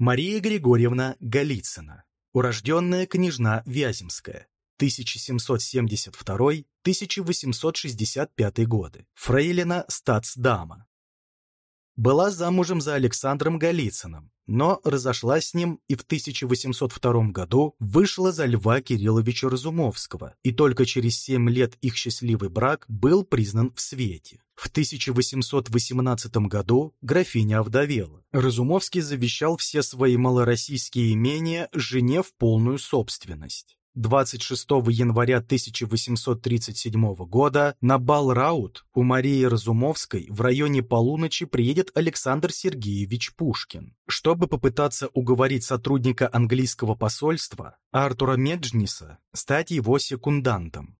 Мария Григорьевна Голицына, урожденная княжна Вяземская, 1772-1865 годы, фрейлина статсдама. Была замужем за Александром Голицыным, но разошлась с ним и в 1802 году вышла за Льва Кирилловича Разумовского, и только через семь лет их счастливый брак был признан в свете. В 1818 году графиня овдовела. Разумовский завещал все свои малороссийские имения жене в полную собственность. 26 января 1837 года на бал Раут у Марии Разумовской в районе полуночи приедет Александр Сергеевич Пушкин. Чтобы попытаться уговорить сотрудника английского посольства Артура Меджниса стать его секундантом.